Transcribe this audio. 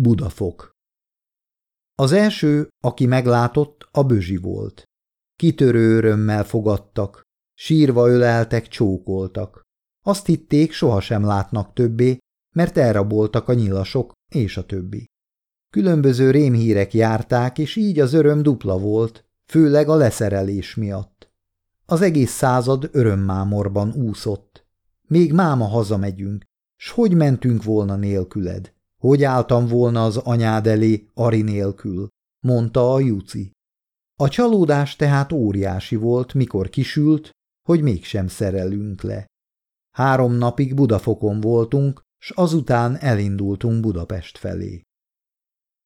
Budafok Az első, aki meglátott, a bözsi volt. Kitörő örömmel fogadtak, sírva öleltek, csókoltak. Azt hitték, sohasem látnak többé, mert elraboltak a nyilasok és a többi. Különböző rémhírek járták, és így az öröm dupla volt, főleg a leszerelés miatt. Az egész század örömmámorban úszott. Még máma hazamegyünk, s hogy mentünk volna nélküled? Hogy álltam volna az anyád elé Ari nélkül? mondta a Juci. A csalódás tehát óriási volt, mikor kisült, hogy mégsem szerelünk le. Három napig Budafokon voltunk, s azután elindultunk Budapest felé.